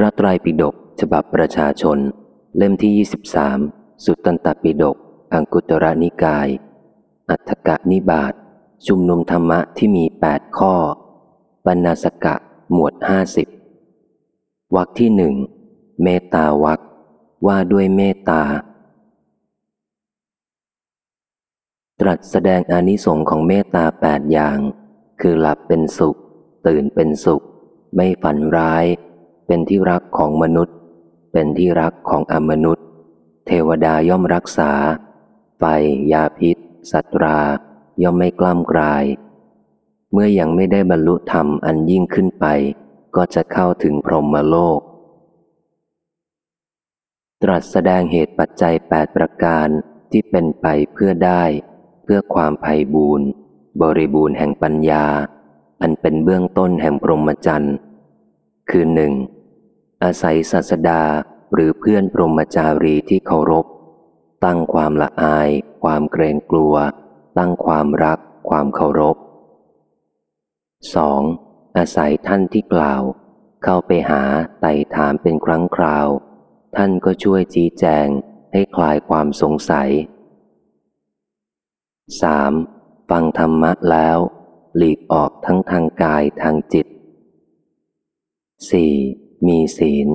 พระไตรปิฎกฉบับประชาชน เล่มที่ 23 สุตตันตปิฎกอังกุตระนิกาย อัฏฐกะนิบาตชุมนุมธรรมะที่มี 8 ข้อปัญาสกะหมวด 50วรรคที่หนึ่งเมตตาวรรคว่าด้วยเมตตา ตรัสแสดงอานิสงค์ของเมตตาแปดอย่าง คือหลับเป็นสุข ตื่นเป็นสุข ไม่ฝันร้าย เป็นที่รักของมนุษย์ เป็นที่รักของอมนุษย์ เทวดาย่อมรักษา ไฟ ยาพิษ สัตรา ย่อมไม่กล้ำกลาย เมื่อยังไม่ได้บรรลุธรรมอันยิ่งขึ้นไป ก็จะเข้าถึงพรหมโลก ตรัสแสดงเหตุปัจจัยแปดประการที่เป็นไปเพื่อได้ เพื่อความไพ่บูรณ์บริบูรณ์แห่งปัญญา อันเป็นเบื้องต้นแห่งพรหมจรรย์ คือหนึ่ง อาศัยศาสดาหรือเพื่อนพรหมจารีที่เคารพ ตั้งความละอาย ความเกรงกลัว ตั้งความรัก ความเคารพ 2. อาศัยท่านที่กล่าว เข้าไปหาไต่ถามเป็นครั้งคราว ท่านก็ช่วยชี้แจงให้คลายความสงสัย 3. ฟังธรรมะแล้ว หลีกออกทั้งทางกายทางจิต 4. มีศีล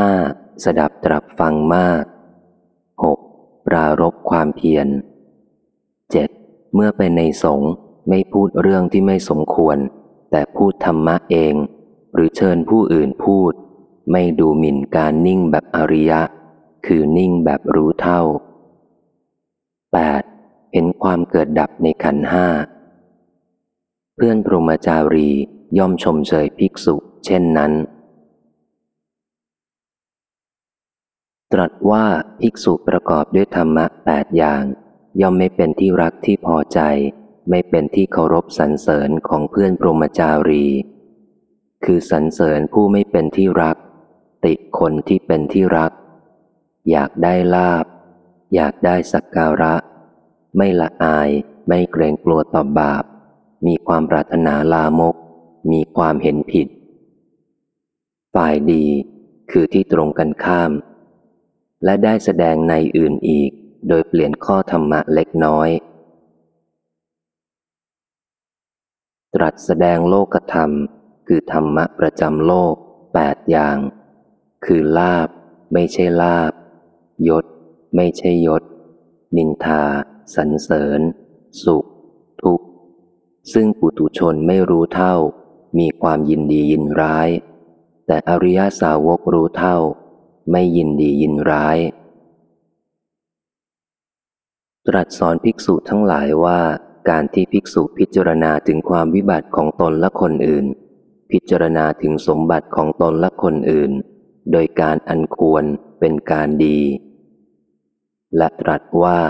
5. สดับตรับฟังมาก 6. ปรารบความเพียร 7. เมื่อไปในสงฆ์ไม่พูดเรื่องที่ไม่สมควร แต่พูดธรรมะเอง หรือเชิญผู้อื่นพูด ไม่ดูหมิ่นการนิ่งแบบอริยะ คือนิ่งแบบรู้เท่า 8. เห็นความเกิดดับในขันห้า เพื่อนพรหมจารีย่อมชมเชยภิกษุ เช่นนั้น ตรัสว่าภิกษุประกอบด้วยธรรมะแปดอย่าง ย่อมไม่เป็นที่รักที่พอใจ ไม่เป็นที่เคารพสรรเสริญของเพื่อนพรมจารี คือสรรเสริญผู้ไม่เป็นที่รัก ติคนที่เป็นที่รัก อยากได้ลาบ อยากได้สักการะ ไม่ละอายไม่เกรงกลัวต่อบาปมีความปรารถนาลามก มีความเห็นผิด ฝ่ายดี คือที่ตรงกันข้าม และได้แสดงในอื่นอีก โดยเปลี่ยนข้อธรรมะเล็กน้อย ตรัสแสดงโลกธรรม คือธรรมะประจำโลกแปดอย่าง คือลาบ ไม่ใช่ลาบ ยศ ไม่ใช่ยศ นินทาสรรเสริญ สุข ทุกข์ ซึ่งปุตุชนไม่รู้เท่ามีความยินดียินร้าย แต่อริยสาวกรู้เท่า ไม่ยินดียินร้าย ตรัสสอนภิกษุทั้งหลายว่าการที่ภิกษุพิจารณาถึงความวิบัติของตนและคนอื่น พิจารณาถึงสมบัติของตนและคนอื่น โดยการอันควรเป็นการดี และตรัสว่า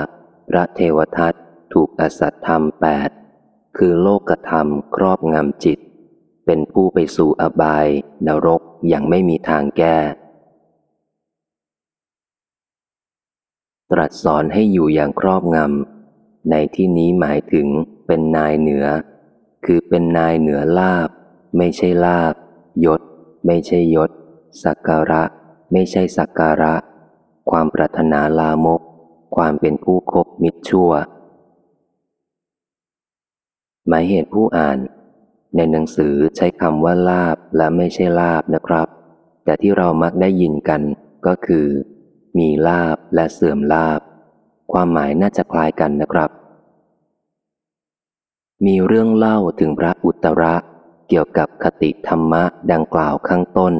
พระเทวทัตถูกอสัตธรรมแปดคือโลกธรรมครอบงำจิต เป็นผู้ไปสู่อบาย นรกอย่างไม่มีทางแก้ ตรัสสอนให้อยู่อย่างครอบงำ ในที่นี้หมายถึงเป็นนายเหนือ คือเป็นนายเหนือลาบ ไม่ใช่ลาบ ยศ ไม่ใช่ยศ สักการะ ไม่ใช่สักการะ ความปรารถนาลามก ความเป็นผู้คบมิตรชั่ว หมายเหตุผู้อ่าน ในหนังสือใช้คำว่าลาบและไม่ใช่ลาบนะครับ แต่ที่เรามักได้ยินกันก็คือ มีลาบและเสื่อมลาบ ความหมายน่าจะคล้ายกันนะครับ มีเรื่องเล่าถึงพระอุตระเกี่ยวกับคติธรรมะดังกล่าวข้างต้น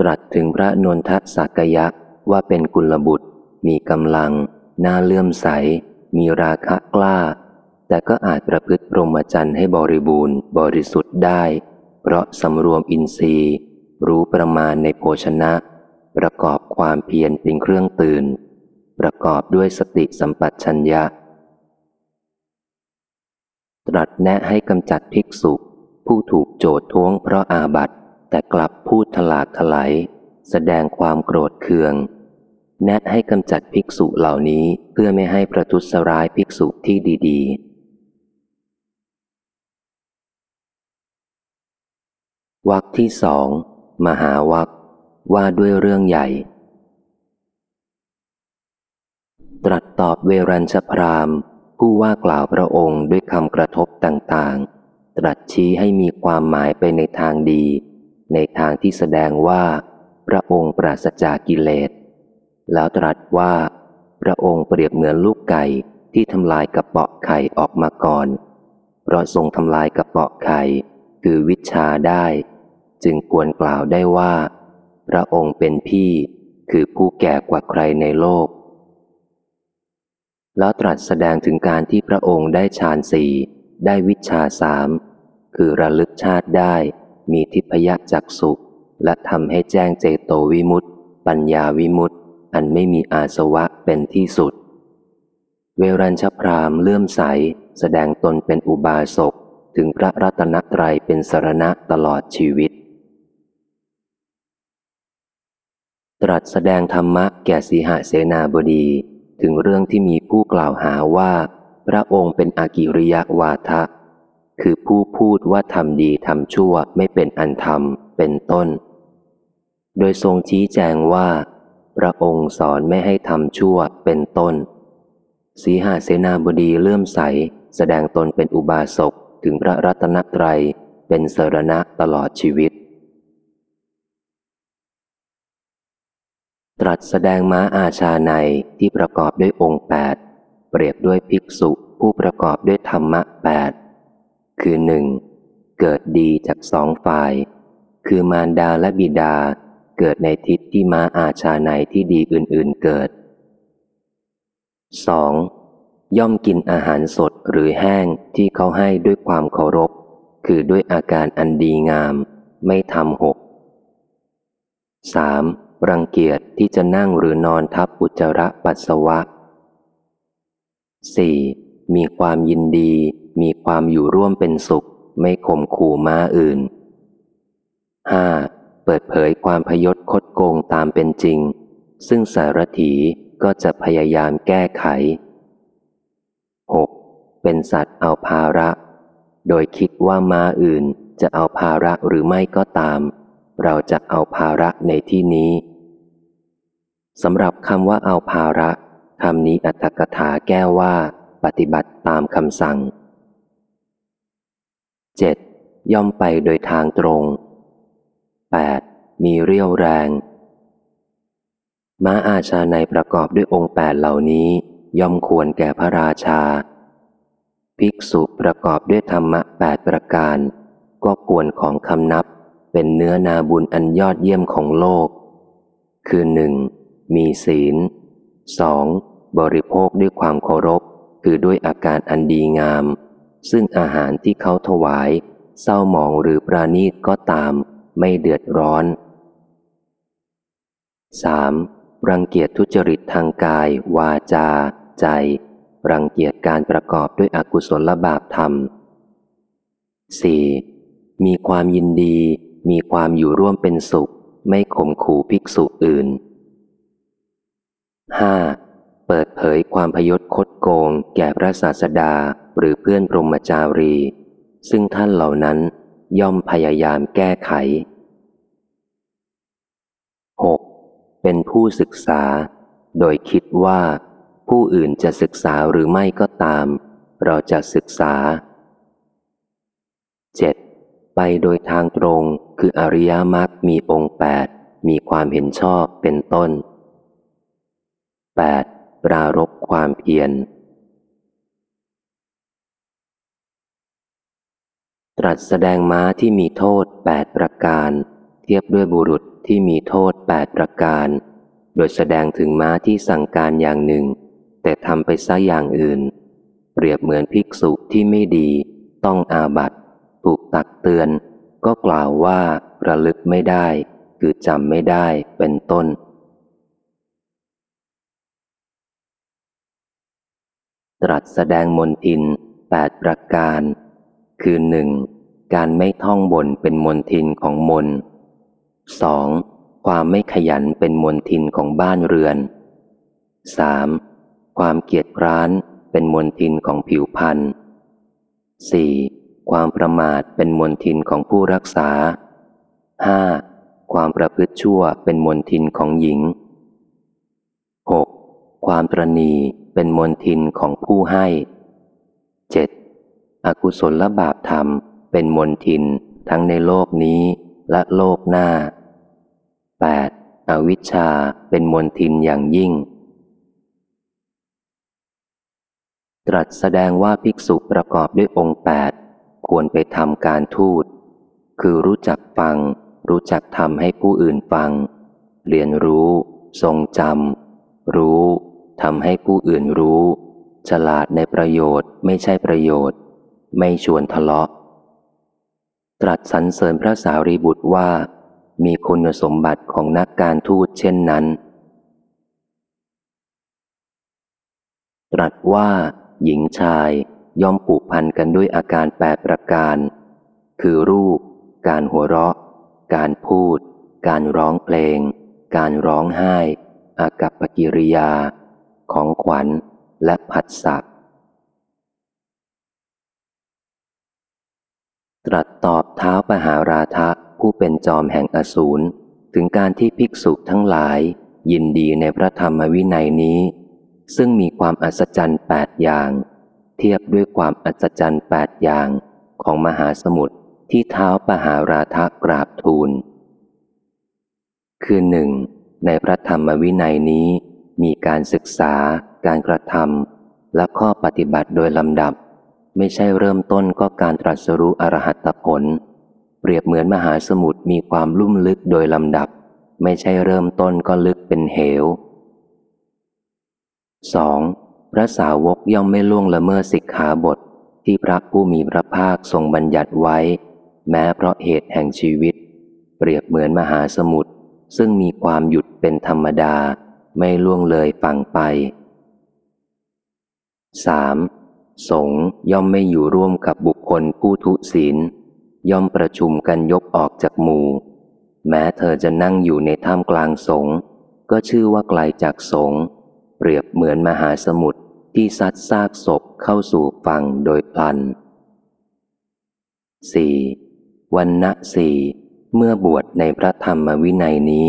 ตรัสถึงพระนนทสักยะว่าเป็นกุลบุตร มีกำลัง น่าเลื่อมใส มีราคะกล้า แต่ก็อาจประพฤติพรหมจรรย์ให้บริบูรณ์ บริสุทธิ์ได้ เพราะสำรวมอินทรีย์ รู้ประมาณในโภชนะ ประกอบความเพียรเป็นเครื่องตื่น ประกอบด้วยสติสัมปชัญญะ ตรัสแนะให้กำจัดภิกษุผู้ถูกโจทท้วงเพราะอาบัติแต่กลับพูดถลากถลายแสดงความโกรธเคือง แนะให้กำจัดภิกษุเหล่านี้เพื่อไม่ให้ประทุษร้ายภิกษุที่ดี ๆ วรรคที่สองมหาวัคว่าด้วยเรื่องใหญ่ ตรัสตอบเวรัญชพรามผู้ว่ากล่าวพระองค์ด้วยคำกระทบต่างๆ ตรัสชี้ให้มีความหมายไปในทางดี ในทางที่แสดงว่า พระองค์ปราศจากกิเลส แล้วตรัสว่า พระองค์เปรียบเหมือนลูกไก่ที่ทำลายกระเปาะไข่ออกมาก่อน เพราะทรงทำลายกระเปาะไข่คือวิชาได้ จึงควรกล่าวได้ว่า พระองค์เป็นพี่คือผู้แก่กว่าใครในโลก แล้วตรัสแสดงถึงการที่พระองค์ได้ฌานสี่ได้วิชาสามคือระลึกชาติได้ มีทิพยจักสุและทำให้แจ้งเจโตวิมุตติ ปัญญาวิมุตติ อันไม่มีอาสวะเป็นที่สุด เวรัญชพรามเลื่อมใส แสดงตนเป็นอุบาสกถึงพระรัตนตรัยเป็นสรณะตลอดชีวิต ตรัสแสดงธรรมะแก่สีหเสนาบดี ถึงเรื่องที่มีผู้กล่าวหาว่า พระองค์เป็นอากิริยวาทะ คือผู้พูดว่าทำดีทำชั่วไม่เป็นอันธรรมเป็นต้น โดยทรงชี้แจงว่า พระองค์สอนไม่ให้ทำชั่วเป็นต้น สีหาเสนาบดีเลื่อมใส แสดงตนเป็นอุบาสกถึงพระรัตนตรัยเป็นสรณะตลอดชีวิต ตรัสแสดงม้าอาชาในที่ประกอบด้วยองค์แปดเปรียบด้วยภิกษุผู้ประกอบด้วยธรรมะแปดคือหนึ่งเกิดดีจากสองฝ่าย คือมารดาและบิดาเกิดในทิศที่ม้าอาชาในที่ดีอื่นๆเกิด 2. ย่อมกินอาหารสดหรือแห้งที่เขาให้ด้วยความเคารพ คือด้วยอาการอันดีงาม ไม่ทำหก 3. รังเกียจที่จะนั่งหรือนอนทับอุจจาระปัสสาวะ 4. มีความยินดี มีความอยู่ร่วมเป็นสุข ไม่ข่มขู่ม้าอื่น 5. เปิดเผยความพยศคดโกงตามเป็นจริง ซึ่งสารถีก็จะพยายามแก้ไข 6. เป็นสัตว์เอาภาระ โดยคิดว่าม้าอื่นจะเอาภาระหรือไม่ก็ตาม เราจะเอาภาระในที่นี้ สำหรับคำว่าเอาภาระคำนี้อัตถกถาแก้ว่า ปฏิบัติตามคำสั่ง 7. ย่อมไปโดยทางตรง 8. มีเรี่ยวแรง ม้าอาชาในประกอบด้วยองค์แปดเหล่านี้ ย่อมควรแก่พระราชา ภิกษุประกอบด้วยธรรมะแปดประการ ก็ควรของคำนับเป็นเนื้อนาบุญอันยอดเยี่ยมของโลก คือหนึ่ง มีศีลสองบริโภคด้วยความเคารพ คือด้วยอาการอันดีงาม ซึ่งอาหารที่เขาถวาย เศร้าหมองหรือปราณีตก็ตาม ไม่เดือดร้อน 3. รังเกียจทุจริตทางกาย วาจา ใจ รังเกียจการประกอบด้วยอกุศลบาปธรรม 4. มีความยินดี มีความอยู่ร่วมเป็นสุข ไม่ข่มขู่ภิกษุอื่น 5. เปิดเผยความพยศคดโกง แก่พระศาสดาหรือเพื่อนปรมจารี ซึ่งท่านเหล่านั้นย่อมพยายามแก้ไข 6. เป็นผู้ศึกษา โดยคิดว่า ผู้อื่นจะศึกษาหรือไม่ก็ตาม เราจะศึกษา 7. ไปโดยทางตรงคืออริยมรรคมีองค์แปดมีความเห็นชอบเป็นต้น 8. ปรารบความเพียร ตรัสแสดงม้าที่มีโทษแปดประการ เทียบด้วยบุรุษที่มีโทษแปดประการ โดยแสดงถึงม้าที่สั่งการอย่างหนึ่ง แต่ทำไปซะอย่างอื่น เปรียบเหมือนภิกษุที่ไม่ดี ต้องอาบัตถูกตักเตือน ก็กล่าวว่าระลึกไม่ได้ คือจำไม่ได้เป็นต้น ตรัสแสดงมนทินแปดประการ คือหนึ่งการไม่ท่องบนเป็นมนทินของมนสองความไม่ขยันเป็นมนทินของบ้านเรือนสามความเกียจคร้านเป็นมนทินของผิวพันธ์สี่ความประมาทเป็นมนทินของผู้รักษาห้าความประพฤติชั่วเป็นมนทินของหญิงหกความตรณี เป็นมนทินของผู้ให้เจ็ดอกุศลและบาปธรรม เป็นมนทินทั้งในโลกนี้และโลกหน้า 8. อวิชชาเป็นมนทินอย่างยิ่ง ตรัสแสดงว่าภิกษุประกอบด้วยองค์แปดควรไปทำการทูต คือรู้จักฟัง รู้จักทำให้ผู้อื่นฟัง เรียนรู้ ทรงจำรู้ ทำให้ผู้อื่นรู้ ฉลาดในประโยชน์ไม่ใช่ประโยชน์ ไม่ชวนทะเลาะ ตรัสสรรเสริญพระสารีบุตรว่า มีคุณสมบัติของนักการทูตเช่นนั้น ตรัสว่า หญิงชายย่อมผูกพันกันด้วยอาการแปดประการ คือรูป การหัวเราะ การพูด การร้องเพลง การร้องไห้ อากับปกิริยา ของขวัญและผัสสะตรัสตอบเท้าปหาราทะผู้เป็นจอมแห่งอสูรถึงการที่ภิกษุทั้งหลาย ยินดีในพระธรรมวินัยนี้ ซึ่งมีความอัศจรรย์แปดอย่าง เทียบด้วยความอัศจรรย์แปดอย่างของมหาสมุทรที่เท้าปหาราทะกราบทูล คือหนึ่งในพระธรรมวินัยนี้ มีการศึกษา การกระทำและข้อปฏิบัติโดยลำดับ ไม่ใช่เริ่มต้นก็การตรัสรู้อรหัตผล เปรียบเหมือนมหาสมุทรมีความลุ่มลึกโดยลำดับ ไม่ใช่เริ่มต้นก็ลึกเป็นเหว 2. พระสาวกย่อมไม่ล่วงละเมิดสิกขาบท ที่พระผู้มีพระภาคทรงบัญญัติไว้ แม้เพราะเหตุแห่งชีวิต เปรียบเหมือนมหาสมุทรซึ่งมีความหยุดเป็นธรรมดา ไม่ล่วงเลยฝั่งไป 3. สงย่อมไม่อยู่ร่วมกับบุคคลผู้ทุศีล ย่อมประชุมกันยกออกจากหมู่ แม้เธอจะนั่งอยู่ในท่ามกลางสงก็ชื่อว่าไกลจากสงเปรียบเหมือนมหาสมุทรที่ซัดซากศพเข้าสู่ฝั่งโดยพลัน 4. วันณะสี่เมื่อบวชในพระธรรมวินัยนี้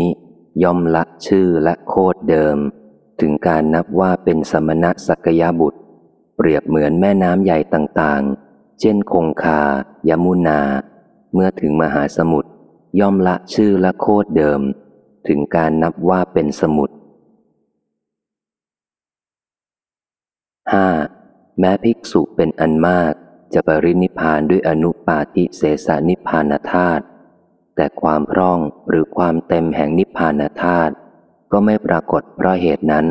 ย่อมละชื่อและโคดเดิม ถึงการนับว่าเป็นสมณะสักยบุตร เปรียบเหมือนแม่น้ำใหญ่ต่างๆ เช่นคงคา ยมุนา เมื่อถึงมหาสมุทรย่อมละชื่อและโคดเดิม ถึงการนับว่าเป็นสมุทร 5. แม้ภิกษุเป็นอันมาก จะปรินิพานด้วยอนุปาติเสสนิพานธาตุ แต่ความพร่องหรือความเต็มแห่งนิพพานธาตุก็ไม่ปรากฏเพราะเหตุนั้น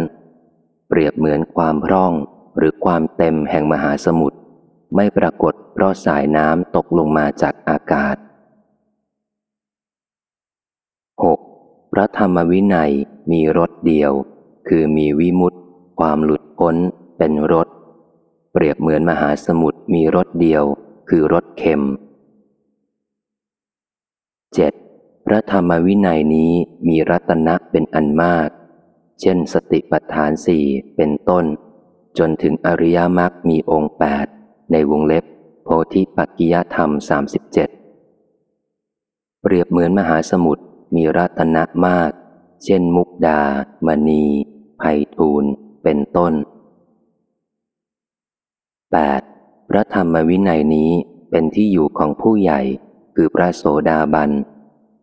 เปรียบเหมือนความพร่องหรือความเต็มแห่งมหาสมุทรไม่ปรากฏเพราะสายน้ำตกลงมาจากอากาศ 6. พระธรรมวินัยมีรสเดียว คือมีวิมุตติ ความหลุดพ้นเป็นรส เปรียบเหมือนมหาสมุทรมีรสเดียว คือรสเค็ม 7. พระธรรมวินัยนี้มีรัตนะเป็นอันมาก เช่นสติปัฏฐานสี่เป็นต้น จนถึงอริยมรรคมีองค์แปดในวงเล็บ โพธิปักกิยธรรมสามสิบเจ็ดเปรียบเหมือนมหาสมุทรมีรัตนะมาก เช่นมุกดา มณีไพทูลเป็นต้น 8. พระธรรมวินัยนี้เป็นที่อยู่ของผู้ใหญ่ คือพระโสดาบัน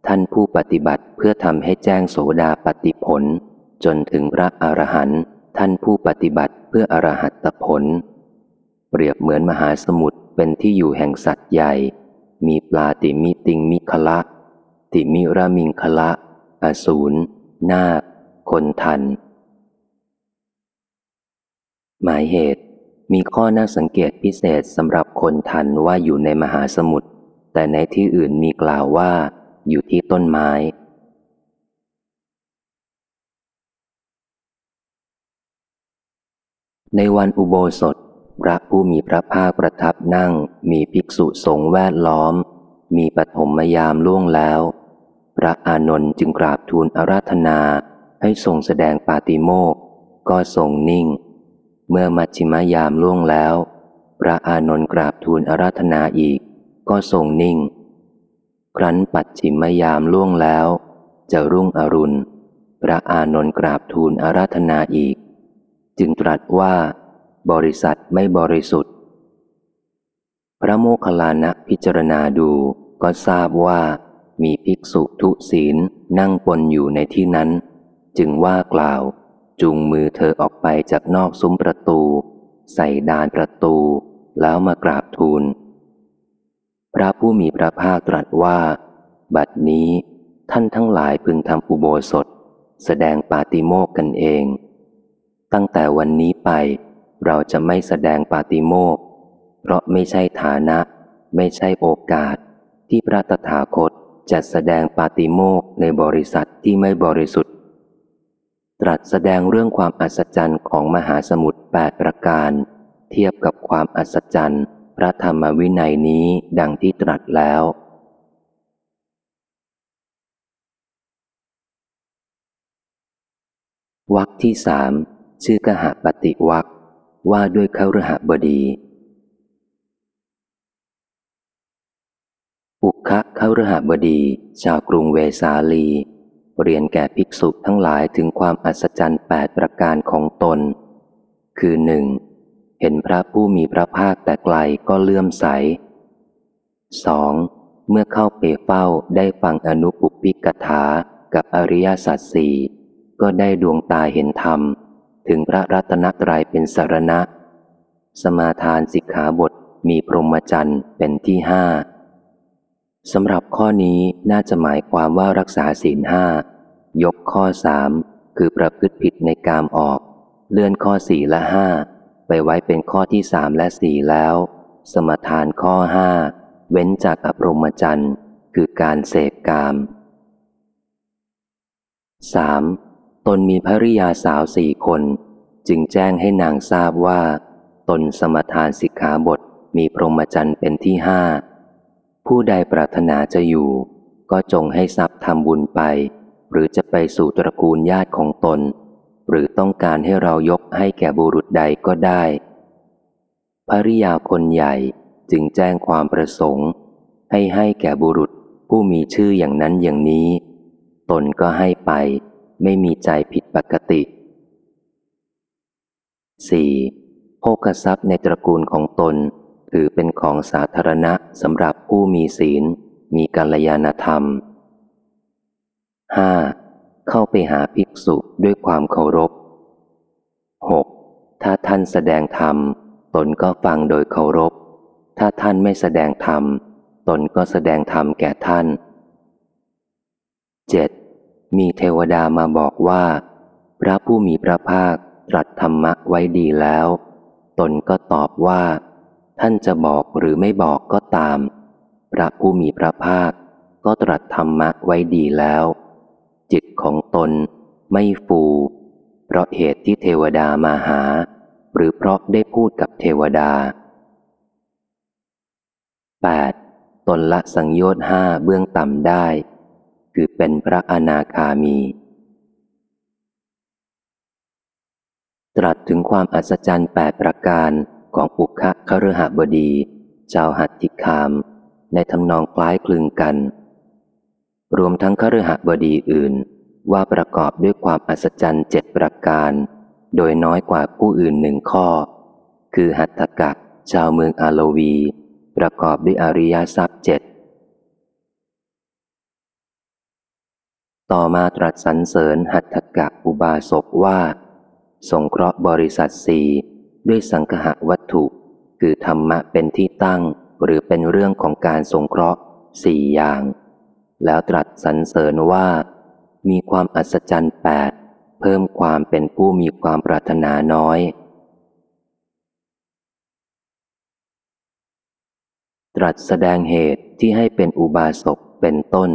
ท่านผู้ปฏิบัติเพื่อทำให้แจ้งโสดาปฏิผล จนถึงพระอรหันต์ท่านผู้ปฏิบัติเพื่ออรหัตผล เปรียบเหมือนมหาสมุทรเป็นที่อยู่แห่งสัตว์ใหญ่ มีปลาติมิติงมิคละ ติมิรามิงคละอสูรนาคคนทัน หมายเหตุมีข้อน่าสังเกตพิเศษสำหรับคนทันว่าอยู่ในมหาสมุทร แต่ในที่อื่นมีกล่าวว่า อยู่ที่ต้นไม้ ในวันอุโบสถ พระผู้มีพระภาคประทับนั่ง มีภิกษุสงฆ์แวดล้อม มีปฐมยามล่วงแล้ว พระอานนท์จึงกราบทูลอาราธนาให้ทรงแสดงปาติโมกข์ก็ทรงนิ่ง เมื่อมัชชิมยามล่วงแล้ว พระอานนท์กราบทูลอาราธนาอีก ก็ทรงนิ่ง ครั้นปัดฉิมยามล่วงแล้ว จะรุ่งอรุณ พระอานนท์กราบทูลอาราธนาอีก จึงตรัสว่า บริษัทไม่บริสุทธิ์ พระโมคคัลลานะพิจารณาดูก็ทราบว่ามีภิกษุทุศีลนั่งปนอยู่ในที่นั้น จึงว่ากล่าว จุงมือเธอออกไปจากนอกซุ้มประตู ใส่ดานประตู แล้วมากราบทูล พระผู้มีพระภาคตรัสว่า บัดนี้ท่านทั้งหลายพึงทำอุโบสถ แสดงปาติโมกกันเอง ตั้งแต่วันนี้ไป เราจะไม่แสดงปาติโมกเพราะไม่ใช่ฐานะ ไม่ใช่โอกาส ที่พระตถาคตจะแสดงปาติโมกในบริษัทที่ไม่บริสุทธิ์ ตรัสแสดงเรื่องความอัศจรรย์ของมหาสมุทรแปดประการ เทียบกับความอัศจรรย์ ระธรรมวินัยนี้ดังที่ตรัสแล้ว วักที่สามชื่อกหปฏิวักว่าด้วยเขารหบดี อุคะเขารหบดี ชาวกรุงเวสาลี เรียนแก่ภิกษุทั้งหลายถึงความอัศจรรย์แปดประการของตน คือหนึ่ง เห็นพระผู้มีพระภาคแต่ไกลก็เลื่อมใสสองเมื่อเข้าเปเฝ้าได้ฟังอนุปุปิกถากับอริยสัจสี่ก็ได้ดวงตาเห็นธรรม ถึงพระรัตนตรัยเป็นสารณะ สมาทานสิกขาบทมีพรหมจรรย์เป็นที่ห้าสำหรับข้อนี้น่าจะหมายความว่ารักษาศีลห้ายกข้อสามคือประพฤติผิดในกามออก เลื่อนข้อสี่และห้า ไปไว้เป็นข้อที่สามและสี่แล้ว สมทานข้อห้าเว้นจากอภรมจรรย์คือการเสกกาม 3. ตนมีภริยาสาวสี่คน จึงแจ้งให้นางทราบว่า ตนสมทานสิกขาบทมีพรหมจรรย์เป็นที่ห้า ผู้ใดปรารถนาจะอยู่ ก็จงให้ทรัพย์ทำบุญไป หรือจะไปสู่ตระกูลญาติของตน หรือต้องการให้เรายกให้แก่บุรุษใดก็ได้ ภริยาคนใหญ่จึงแจ้งความประสงค์ ให้ให้แก่บุรุษผู้มีชื่ออย่างนั้นอย่างนี้ ตนก็ให้ไป ไม่มีใจผิดปกติ 4. โภกทรัพย์ในตระกูลของตนถือเป็นของสาธารณะสำหรับผู้มีศีล มีกัลยาณธรรม 5. เข้าไปหาภิกษุด้วยความเคารพ 6. ถ้าท่านแสดงธรรม ตนก็ฟังโดยเคารพ ถ้าท่านไม่แสดงธรรม ตนก็แสดงธรรมแก่ท่าน 7. มีเทวดามาบอกว่า พระผู้มีพระภาคตรัสธรรมะไว้ดีแล้ว ตนก็ตอบว่า ท่านจะบอกหรือไม่บอกก็ตาม พระผู้มีพระภาคก็ตรัสธรรมะไว้ดีแล้ว จิตของตนไม่ฟู เพราะเหตุที่เทวดามาหา หรือเพราะได้พูดกับเทวดา 8. ตนละสังโยชน์ห้าเบื้องต่ำได้ คือเป็นพระอนาคามี ตรัสถึงความอัศจรรย์แปดประการของปุคคะคฤหบดี ชาวหัตถิคาม ในทำนองคล้ายคลึงกัน รวมทั้งคฤหบดีอื่น ว่าประกอบด้วยความอัศจรรย์เจ็ดประการ โดยน้อยกว่าผู้อื่นหนึ่งข้อ คือหัตถกะชาวเมืองอาโลวี ประกอบด้วยอริยทรัพย์เจ็ดต่อมาตรัสสรรเสริญหัตถกะอุบาสกว่า สงเคราะห์บริษัทสี่ด้วยสังคหะวัตถุ คือธรรมะเป็นที่ตั้ง หรือเป็นเรื่องของการสงเคราะห์สี่อย่าง แล้วตรัสสรรเสริญว่า มีความอัศจรรย์แปดเพิ่มความเป็นผู้มีความปรารถนาน้อย ตรัสแสดงเหตุที่ให้เป็นอุบาสกเป็นต้น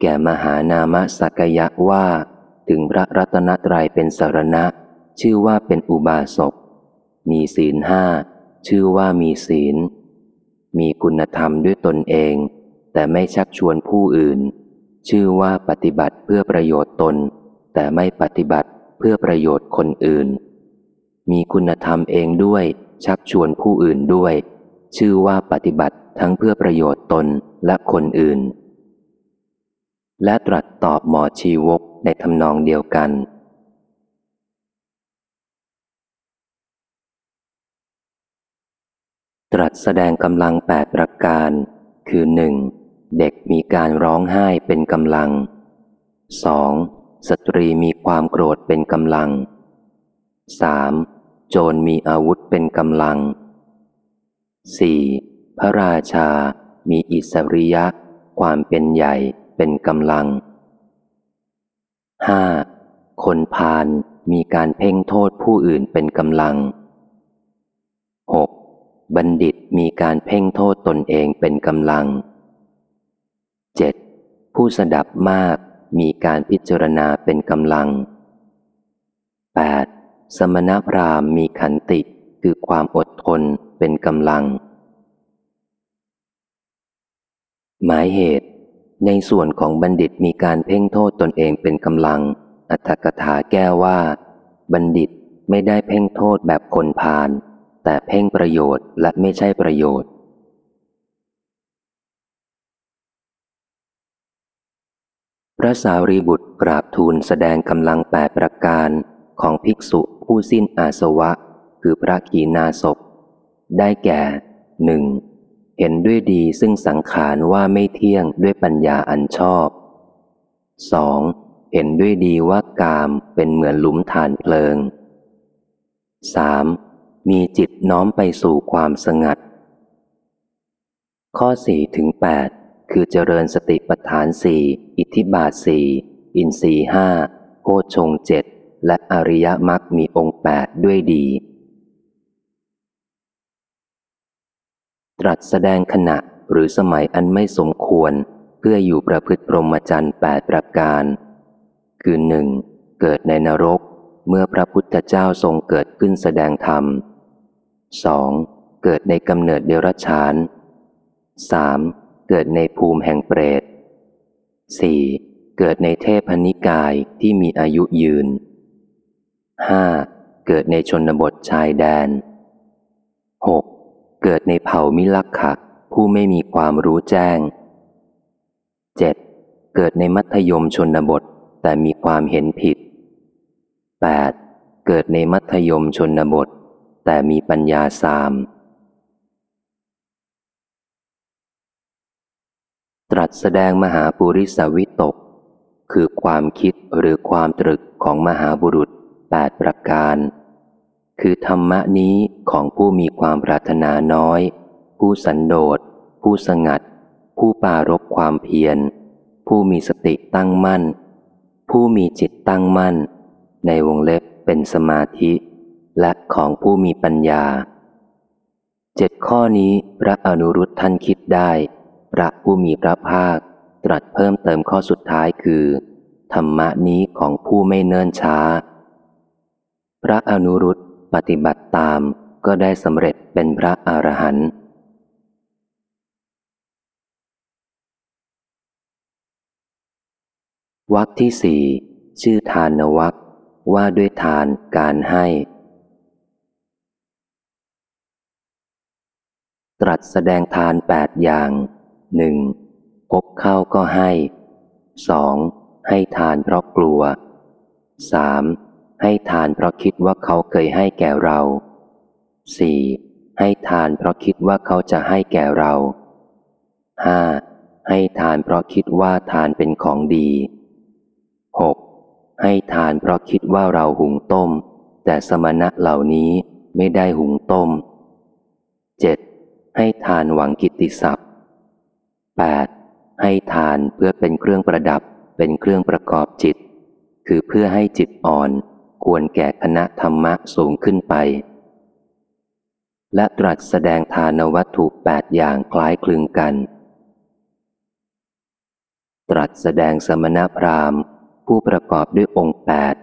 แก่มหานามสักยะว่า ถึงพระรัตนตรัยเป็นสารณะ ชื่อว่าเป็นอุบาสก มีศีลห้าชื่อว่ามีศีล มีคุณธรรมด้วยตนเอง แต่ไม่ชักชวนผู้อื่น ชื่อว่าปฏิบัติเพื่อประโยชน์ตน แต่ไม่ปฏิบัติเพื่อประโยชน์คนอื่น มีคุณธรรมเองด้วย ชักชวนผู้อื่นด้วย ชื่อว่าปฏิบัติทั้งเพื่อประโยชน์ตนและคนอื่น และตรัสตอบหมอชีวกในทำนองเดียวกันตรัสแสดงกำลังแปดประการ คือหนึ่ง เด็กมีการร้องไห้เป็นกำลังสองสตรีมีความโกรธเป็นกำลังสามโจรมีอาวุธเป็นกำลังสี่พระราชา มีอิสริยะ ความเป็นใหญ่เป็นกำลังห้าคนพาลมีการเพ่งโทษผู้อื่นเป็นกำลังหกบัณฑิตมีการเพ่งโทษตนเองเป็นกำลัง เจ็ดผู้สดับมากมีการพิจารณาเป็นกำลัง 8. สมณพราหมณ์มีขันติคือความอดทนเป็นกำลัง หมายเหตุ ในส่วนของบัณฑิตมีการเพ่งโทษตนเองเป็นกำลัง อัตถกถาแก้ว่า บัณฑิตไม่ได้เพ่งโทษแบบคนพาลแต่เพ่งประโยชน์และไม่ใช่ประโยชน์ พระสารีบุตรกราบทูลแสดงกำลังแปดประการของภิกษุผู้สิ้นอาสวะ คือพระกีนาศพได้แก่หนึ่งเห็นด้วยดีซึ่งสังขารว่าไม่เที่ยงด้วยปัญญาอันชอบ 2. เห็นด้วยดีว่ากามเป็นเหมือนหลุมฐานเพลิง 3. มีจิตน้อมไปสู่ความสงัด ข้อ4ถึง8 คือเจริญสติปัฏฐานสี่อิทธิบาทสี่อินทรีห้าโพชงเจ็ดและอริยมรรคมีองค์แปดด้วยดี ตรัสแสดงขณะหรือสมัยอันไม่สมควร เพื่ออยู่ประพฤติพรหมจรรย์แปดประการ คือหนึ่งเกิดในนรกเมื่อพระพุทธเจ้าทรงเกิดขึ้นแสดงธรรมสองเกิดในกำเนิดเดรัจฉานสาม เกิดในภูมิแห่งเปรตสี่เกิดในเทพนิกายที่มีอายุยืนห้าเกิดในชนบทชายแดนหกเกิดในเผ่ามิลักขะผู้ไม่มีความรู้แจ้งเจ็ดเกิดในมัธยมชนบทแต่มีความเห็นผิดแปดเกิดในมัธยมชนบท แต่มีปัญญาสาม ตรัสแสดงมหาปุริสวิตก คือความคิดหรือความตรึกของมหาบุรุษแปดประการ คือธรรมะนี้ของผู้มีความปรารถนาน้อย ผู้สันโดษ ผู้สงัด ผู้ปารบความเพียร ผู้มีสติตั้งมั่น ผู้มีจิตตั้งมั่น ในวงเล็บเป็นสมาธิ และของผู้มีปัญญา เจ็ดข้อนี้พระอนุรุตท่านคิดได้ พระผู้มีพระภาค ตรัสเพิ่มเติมข้อสุดท้ายคือ ธรรมะนี้ของผู้ไม่เนิ่นช้า พระอนุรุตปฏิบัติตามก็ได้สำเร็จเป็นพระอรหันต์วักที่สี่ชื่อทานวักว่าด้วยทานการให้ ตรัสแสดงทานแปดอย่าง หนึ่งพบเข้าก็ให้สองให้ทานเพราะกลัวสามให้ทานเพราะคิดว่าเขาเคยให้แก่เรา 4. ให้ทานเพราะคิดว่าเขาจะให้แก่เรา 5. ให้ทานเพราะคิดว่าทานเป็นของดี 6. ให้ทานเพราะคิดว่าเราหุงต้ม แต่สมณะเหล่านี้ไม่ได้หุงต้ม 7. ให้ทานหวังกิตติศัพท 8. ให้ทานเพื่อเป็นเครื่องประดับ เป็นเครื่องประกอบจิต คือเพื่อให้จิตอ่อน ควรแก่คณะธรรมะสูงขึ้นไป และตรัสแสดงทานวัตถุแปดอย่างคล้ายคลึงกัน ตรัสแสดงสมณพราหมณ์ ผู้ประกอบด้วยองค์แปด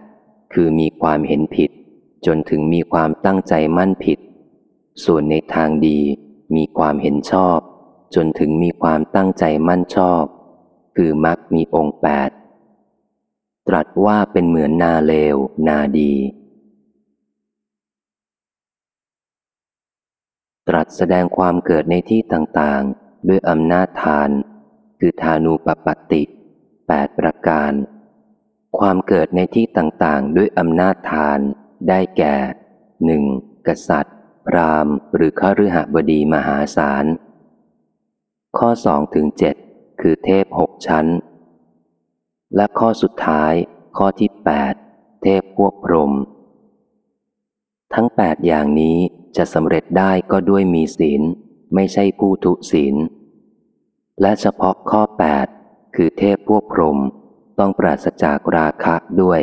คือมีความเห็นผิด จนถึงมีความตั้งใจมั่นผิด ส่วนในทางดีมีความเห็นชอบ จนถึงมีความตั้งใจมั่นชอบ คือมักมีองค์แปดตรัสว่าเป็นเหมือนนาเลว นาดี ตรัสแสดงความเกิดในที่ต่างๆ ด้วยอำนาจทาน คือทานูปปติแป8ประการ ความเกิดในที่ต่างๆ ด้วยอำนาจทาน ได้แก่หนึ่งกษัตริย์ พราหมณ์ หรือข้ารือหบดีมหาศาล ข้อ2ถึง7คือเทพหกชั้น และข้อสุดท้ายข้อที่ 8 เทพพวกพรหมทั้ง 8 อย่างนี้จะสำเร็จได้ก็ด้วยมีศีล ไม่ใช่ผู้ทุศีล และเฉพาะข้อ 8 คือเทพพวกพรหมต้องปราศจากราคะด้วย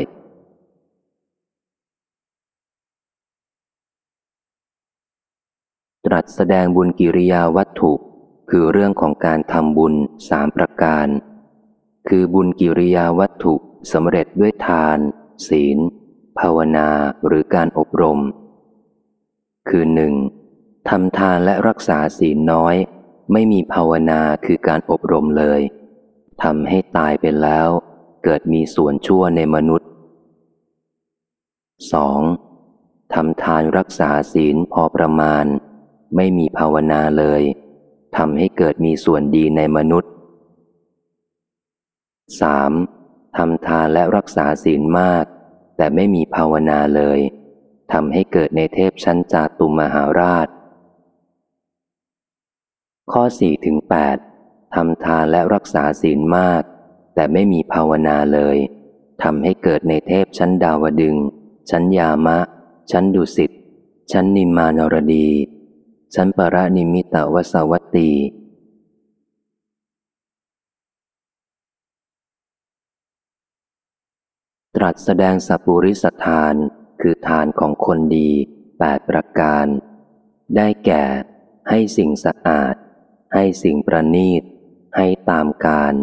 ตรัสแสดงบุญกิริยาวัตถุ คือเรื่องของการทำบุญสามประการ คือบุญกิริยาวัตถุสำเร็จด้วยทาน ศีล ภาวนาหรือการอบรม คือหนึ่งทำทานและรักษาศีลน้อย ไม่มีภาวนาคือการอบรมเลยทำให้ตายไปแล้ว เกิดมีส่วนชั่วในมนุษย์ 2. ทำทานรักษาศีลพอประมาณ ไม่มีภาวนาเลย ทำให้เกิดมีส่วนดีในมนุษย์ 3. ทำทานและรักษาศีลมาก แต่ไม่มีภาวนาเลยทำให้เกิดในเทพชั้นจาตุมหาราช ข้อ4ถึง8ทำทานและรักษาศีลมาก แต่ไม่มีภาวนาเลยทำให้เกิดในเทพชั้นดาวดึง ชั้นยามะ ชั้นดุสิต ชั้นนิมมานรดี ชั้นปรานิมิตวสวัตตีตรัสแสดงสัปุริสทานคือทานของคนดีแปดประการ ได้แก่ ให้สิ่งสะอาด ให้สิ่งประณีต ให้ตามการ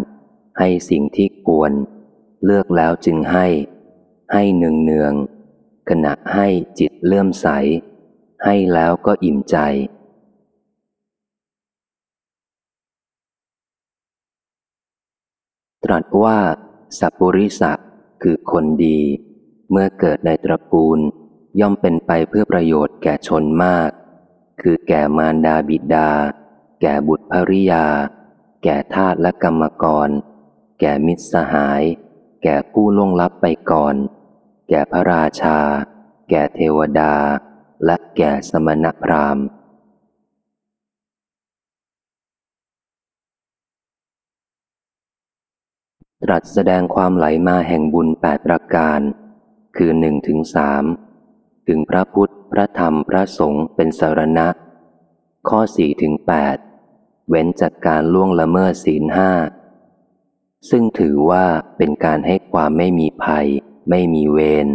ให้สิ่งที่ควร เลือกแล้วจึงให้ ให้เนืองเนืองขณะให้จิตเลื่อมใส ให้แล้วก็อิ่มใจ ตรัสว่าสัปุริสักคือคนดี เมื่อเกิดในตระกูล ย่อมเป็นไปเพื่อประโยชน์แก่ชนมาก คือแก่มารดาบิดา แก่บุตรภริยา แก่ทาสและกรรมกร แก่มิตรสหาย แก่ผู้ล่วงลับไปก่อน แก่พระราชา แก่เทวดา และแก่สมณพราหมณ์ ตรัสแสดงความไหลมาแห่งบุญแปดประการ คือหนึ่งถึงสามถึงพระพุทธ พระธรรมพระสงฆ์เป็นสารณะ ข้อสี่ถึงแปดเว้นจากการล่วงละเมิดศีลห้าซึ่งถือว่าเป็นการให้ความไม่มีภัย ไม่มีเวร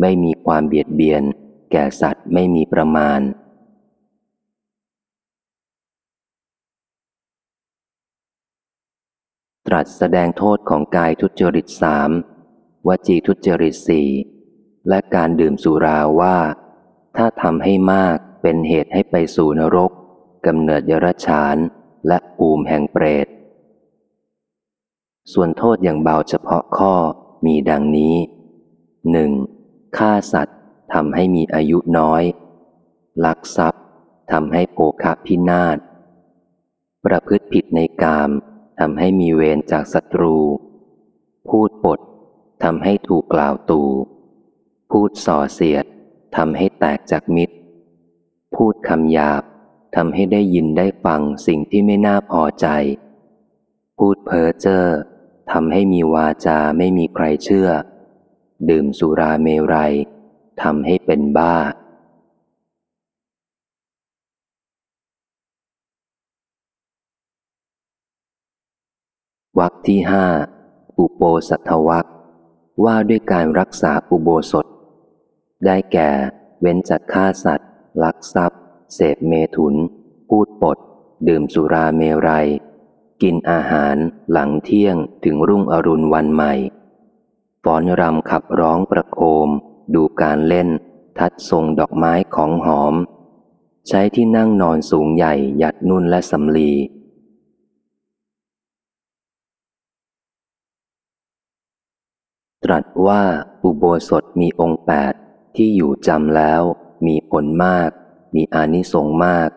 ไม่มีความเบียดเบียน แก่สัตว์ไม่มีประมาณ ตรัสแสดงโทษของกายทุจริตสามวจีทุจริตสี่และการดื่มสุราว่า ถ้าทำให้มากเป็นเหตุให้ไปสู่นรกกำเนิดยรชานและภูมแห่งเปรต ส่วนโทษอย่างเบาเฉพาะข้อมีดังนี้หนึ่งฆ่าสัตว์ทำให้มีอายุน้อย ลักทรัพย์ทำให้โภคะพินาศ ประพฤติผิดในกาม ทำให้มีเวรจากศัตรู พูดปดทำให้ถูกกล่าวตู พูดส่อเสียดทำให้แตกจากมิตร พูดคำหยาบทำให้ได้ยินได้ฟังสิ่งที่ไม่น่าพอใจ พูดเพ้อเจ้อทำให้มีวาจาไม่มีใครเชื่อ ดื่มสุราเมรัยทำให้เป็นบ้า วักที่ห้าอุโปสัทวักว่าด้วยการรักษาอุโบสถ ได้แก่ เว้นจากฆ่าสัตว์ ลักทรัพย์ เสพเมถุน พูดปด ดื่มสุราเมรัย กินอาหารหลังเที่ยงถึงรุ่งอรุณวันใหม่ฟ้อนรำขับร้องประโคม ดูการเล่น ทัดทรงดอกไม้ของหอม ใช้ที่นั่งนอนสูงใหญ่หยัดนุ่นและสำลี ตรัสว่าอุโบสถมีองค์แปดที่อยู่จำแล้ว มีผลมาก มีอานิสงส์มาก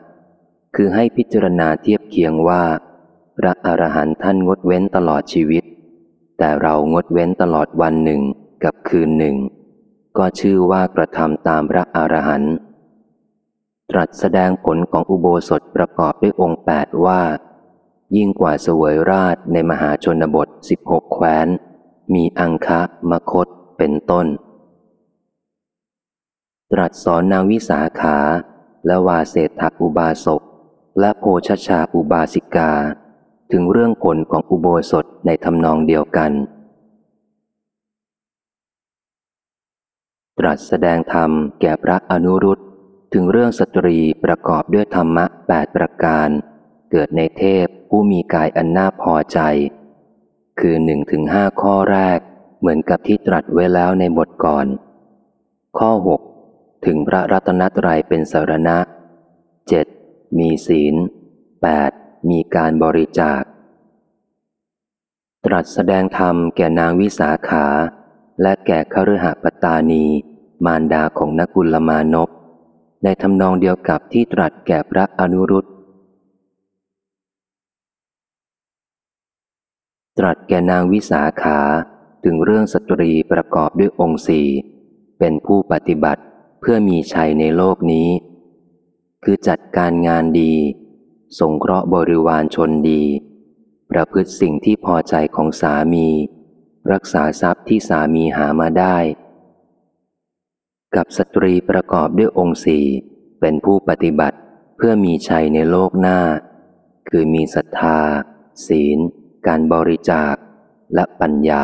คือให้พิจารณาเทียบเคียงว่า พระอรหันต์ท่านงดเว้นตลอดชีวิต แต่เรางดเว้นตลอดวันหนึ่งกับคืนหนึ่ง ก็ชื่อว่ากระทำตามพระอรหันต์ตรัสแสดงผลของอุโบสถประกอบด้วยองค์แปดว่า ยิ่งกว่าเสวยราชในมหาชนบทสิบหกแคว้น มีอังคะมคตเป็นต้น ตรัสสอนนางวิสาขา และวาเศรษฐอุบาสกและโพชชาอุบาสิกา ถึงเรื่องผลของอุโบสถในทำนองเดียวกัน ตรัสแสดงธรรมแก่พระอนุรุตถึงเรื่องสตรีประกอบด้วยธรรมะแปดประการ เกิดในเทพผู้มีกายอันน่าพอใจ คือหนึ่งถึงห้าข้อแรก เหมือนกับที่ตรัสไว้แล้วในบทก่อน ข้อหกถึงพระรัตนตรัยเป็นสารณะเจ็ดมีศีลแปดมีการบริจาค ตรัสแสดงธรรมแก่นางวิสาขา และแก่คฤหปตานี มารดาของนกุลมานพในทำนองเดียวกับที่ตรัสแก่พระอนุรุต ตรัสแก่นางวิสาขาถึงเรื่องสตรีประกอบด้วยองค์สี่เป็นผู้ปฏิบัติเพื่อมีชัยในโลกนี้ คือจัดการงานดี สงเคราะห์บริวารชนดี ประพฤติสิ่งที่พอใจของสามี รักษาทรัพย์ที่สามีหามาได้ กับสตรีประกอบด้วยองค์สี่เป็นผู้ปฏิบัติเพื่อมีชัยในโลกหน้า คือมีศรัทธา ศีล การบริจาคและปัญญา